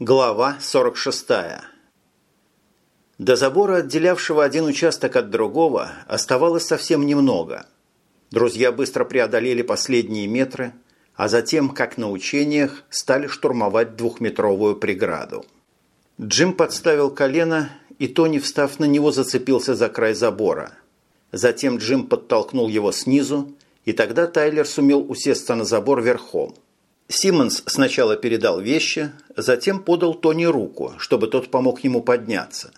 Глава 46. До забора, отделявшего один участок от другого, оставалось совсем немного. Друзья быстро преодолели последние метры, а затем, как на учениях, стали штурмовать двухметровую преграду. Джим подставил колено, и Тони, встав на него, зацепился за край забора. Затем Джим подтолкнул его снизу, и тогда Тайлер сумел усесться на забор верхом. Симмонс сначала передал вещи, затем подал Тони руку, чтобы тот помог ему подняться.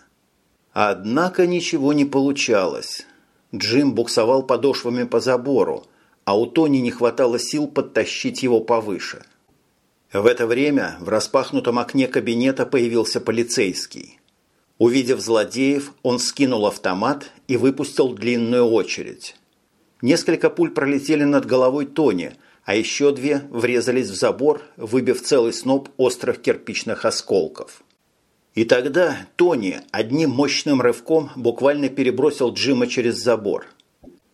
Однако ничего не получалось. Джим буксовал подошвами по забору, а у Тони не хватало сил подтащить его повыше. В это время в распахнутом окне кабинета появился полицейский. Увидев злодеев, он скинул автомат и выпустил длинную очередь. Несколько пуль пролетели над головой Тони – а еще две врезались в забор, выбив целый сноп острых кирпичных осколков. И тогда Тони одним мощным рывком буквально перебросил Джима через забор.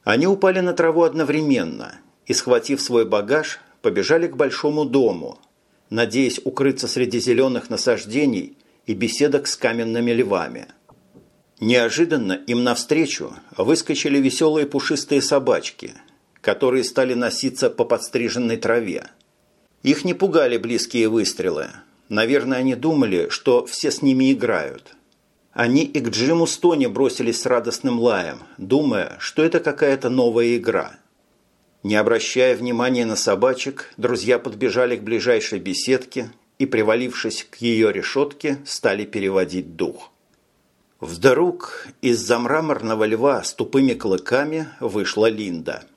Они упали на траву одновременно и, схватив свой багаж, побежали к большому дому, надеясь укрыться среди зеленых насаждений и беседок с каменными львами. Неожиданно им навстречу выскочили веселые пушистые собачки – которые стали носиться по подстриженной траве. Их не пугали близкие выстрелы. Наверное, они думали, что все с ними играют. Они и к Джиму Стони бросились с радостным лаем, думая, что это какая-то новая игра. Не обращая внимания на собачек, друзья подбежали к ближайшей беседке и, привалившись к ее решетке, стали переводить дух. Вдруг из-за мраморного льва с тупыми клыками вышла Линда –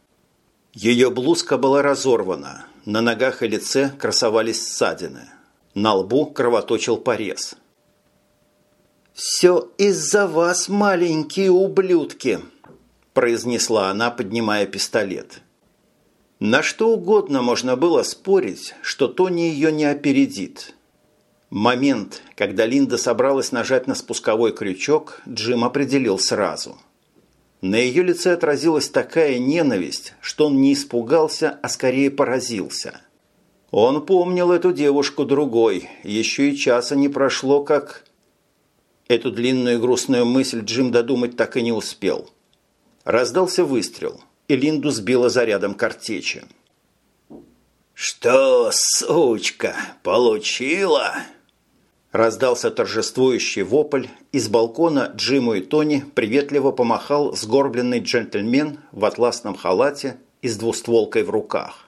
ее блузка была разорвана, на ногах и лице красовались ссадины. На лбу кровоточил порез. «Все из-за вас, маленькие ублюдки!» произнесла она, поднимая пистолет. На что угодно можно было спорить, что Тони ее не опередит. Момент, когда Линда собралась нажать на спусковой крючок, Джим определил сразу – на ее лице отразилась такая ненависть, что он не испугался, а скорее поразился. Он помнил эту девушку другой, еще и часа не прошло, как... Эту длинную и грустную мысль Джим додумать так и не успел. Раздался выстрел, и Линду сбила зарядом картечи. «Что, сучка, получила?» Раздался торжествующий вопль, и с балкона Джиму и Тони приветливо помахал сгорбленный джентльмен в атласном халате и с двустволкой в руках.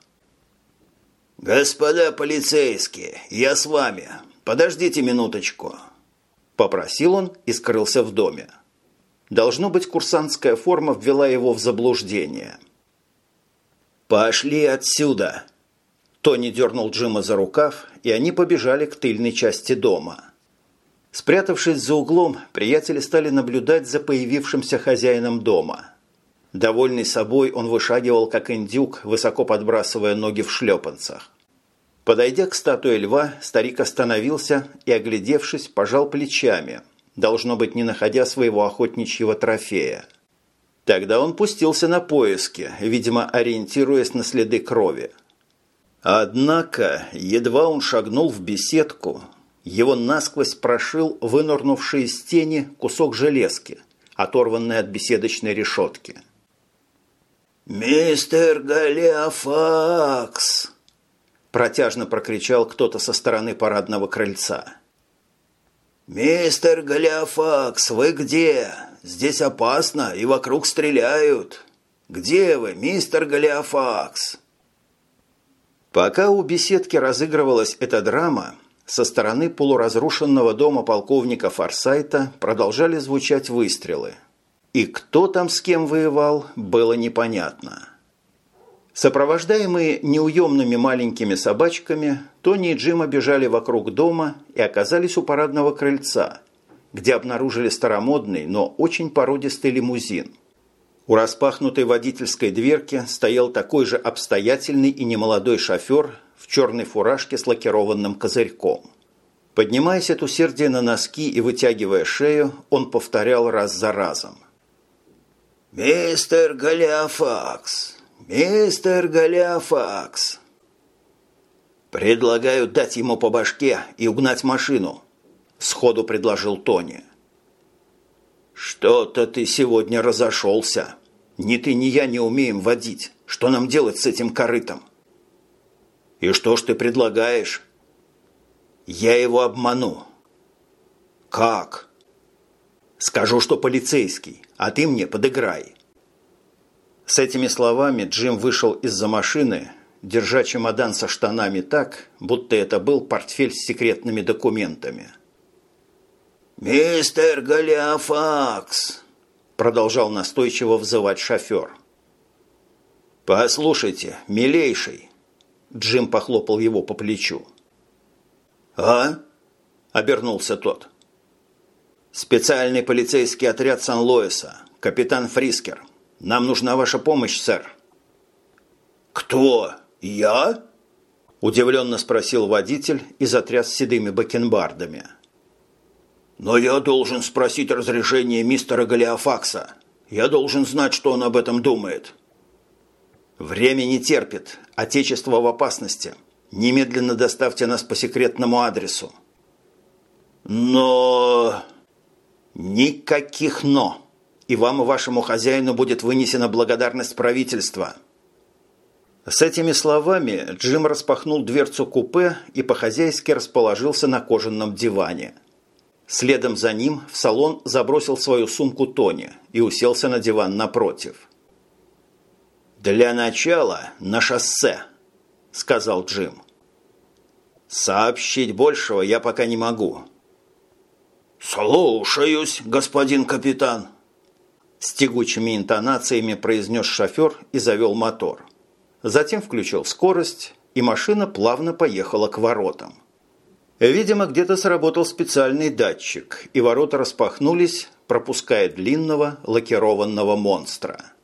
«Господа полицейские, я с вами. Подождите минуточку», – попросил он и скрылся в доме. Должно быть, курсантская форма ввела его в заблуждение. «Пошли отсюда!» Тони дернул Джима за рукав, и они побежали к тыльной части дома. Спрятавшись за углом, приятели стали наблюдать за появившимся хозяином дома. Довольный собой, он вышагивал, как индюк, высоко подбрасывая ноги в шлепанцах. Подойдя к статуе льва, старик остановился и, оглядевшись, пожал плечами, должно быть, не находя своего охотничьего трофея. Тогда он пустился на поиски, видимо, ориентируясь на следы крови. Однако, едва он шагнул в беседку, его насквозь прошил вынырнувший из тени кусок железки, оторванный от беседочной решетки. «Мистер Голиафакс!» протяжно прокричал кто-то со стороны парадного крыльца. «Мистер Голиафакс, вы где? Здесь опасно и вокруг стреляют. Где вы, мистер Голиафакс?» Пока у беседки разыгрывалась эта драма, со стороны полуразрушенного дома полковника Форсайта продолжали звучать выстрелы. И кто там с кем воевал, было непонятно. Сопровождаемые неуемными маленькими собачками, Тони и Джим бежали вокруг дома и оказались у парадного крыльца, где обнаружили старомодный, но очень породистый лимузин – у распахнутой водительской дверки стоял такой же обстоятельный и немолодой шофер в черной фуражке с лакированным козырьком. Поднимаясь от усердия на носки и вытягивая шею, он повторял раз за разом. «Мистер Голиафакс! Мистер Голиафакс!» «Предлагаю дать ему по башке и угнать машину», – сходу предложил Тони. «Что-то ты сегодня разошелся. Ни ты, ни я не умеем водить. Что нам делать с этим корытом?» «И что ж ты предлагаешь?» «Я его обману». «Как?» «Скажу, что полицейский, а ты мне подыграй». С этими словами Джим вышел из-за машины, держа чемодан со штанами так, будто это был портфель с секретными документами. «Мистер Голиафакс!» – продолжал настойчиво взывать шофер. «Послушайте, милейший!» – Джим похлопал его по плечу. «А?» – обернулся тот. «Специальный полицейский отряд Сан-Луэса, капитан Фрискер. Нам нужна ваша помощь, сэр». «Кто? Я?» – удивленно спросил водитель и затряс седыми бакенбардами. «Но я должен спросить разрешение мистера Галиафакса. Я должен знать, что он об этом думает». «Время не терпит. Отечество в опасности. Немедленно доставьте нас по секретному адресу». «Но...» «Никаких «но» и вам и вашему хозяину будет вынесена благодарность правительства». С этими словами Джим распахнул дверцу купе и по-хозяйски расположился на кожаном диване. Следом за ним в салон забросил свою сумку Тони и уселся на диван напротив. «Для начала на шоссе», – сказал Джим. «Сообщить большего я пока не могу». «Слушаюсь, господин капитан», с тягучими интонациями произнес шофер и завел мотор. Затем включил скорость, и машина плавно поехала к воротам. Видимо, где-то сработал специальный датчик, и ворота распахнулись, пропуская длинного лакированного монстра –